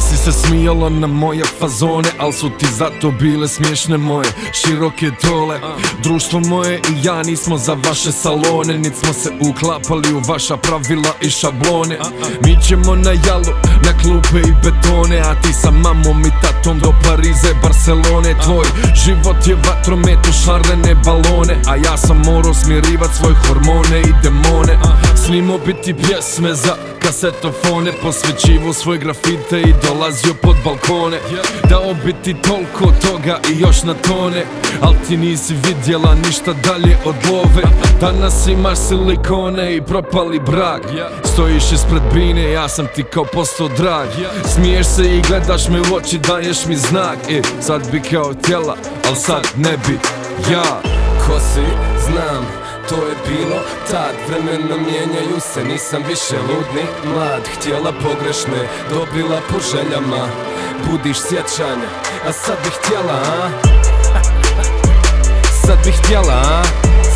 se smijala na moje fazone Al su ti zato bile smiješne moje široke tole. Društvo moje i ja nismo za vaše salone Nit smo se uklapali u vaša pravila i šablone. Mi ćemo na jalu, na klupe i betone A ti sa mamom i tatom do Parize, Barcelone. Tvoj život je vatromet u šarene balone A ja sam morao smirivat svoj hormone i demone. Snimo biti pjesme za kasetofone Posvećivo svoj grafite i dolazio pod balkone. Dao bi ti toliko toga i još na tone Al ti nisi vidjela ništa dalje od love. Danas imaš silikone i propali brak. Stojiš ispred bine, ja sam ti kao postao drag. Smiješ se i gledaš me u oči, daješ mi znak. E, sad bi kao tjela, al sad ne bi ja. Ko si, znam, to je bilo tad Vremena mijenjaju se, nisam više ludni Mlad, htjela pogrešne, dobila po željama Budiš sjećanja, a sad bih htjela, a? Sad bih htjela, a?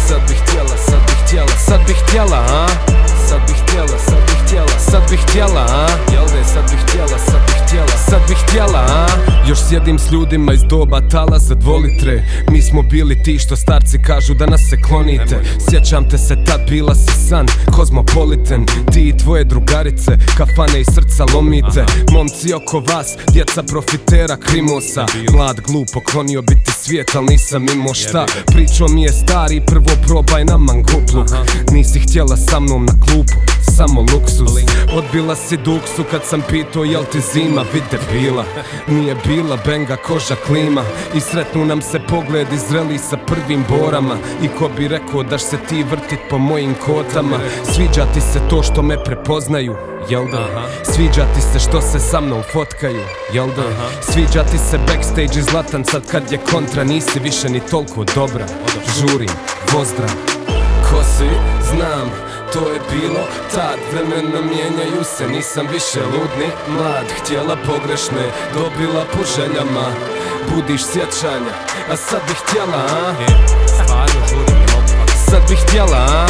Sad bih htjela, sad bih htjela, sad bih htjela, a? Sad bih htjela, sad bih htjela, sad bih htjela, a? Sad bih htjela, a? Još sjedim s ljudima iz doba tala za dvolitre Mi smo bili ti što starci kažu da nas se klonite. Sjećam te se tad bila si san, kozmopolitan Ti i tvoje drugarice, kafane i srca lomite. Momci oko vas, djeca profitera krimosa. Mlad glup, poklonio bi ti svijet, al nisam imao šta. Pričao mi je stari, prvo probaj na mangupluk Nisi htjela sa mnom na klupu, samo luksuz. Odbila si duksu kad sam pitao jel ti zima? Vide bila, nije bila benga koža klima. I sretnu nam se pogled zreli sa prvim borama. I ko bi rekao daš se ti vrtit po mojim kotama? Sviđa ti se to što me prepoznaju Jel da? Sviđa ti se što se sa mnom fotkaju Jel da? Sviđa ti se backstage i zlatan sad kad je kontra Nisi više ni toliko dobra. Žurim, pozdrav. Ko si, znam, to je bilo tad Vremena mijenjaju se, nisam više ludni Mlad, htjela pogrešne, dobila po željama Budiš sjećanja, a sad bih htjela, a? Stvarno žurim, Sad bih htjela, a?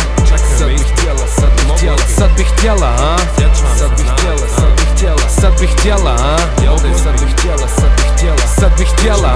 Sad bih htjela, sad bih htjela, sad bih htjela, a? Sad bih htjela, sad bih htjela, sad bih htjela, a? Sad bih htjela, sad bih htjela, sad bih htjela,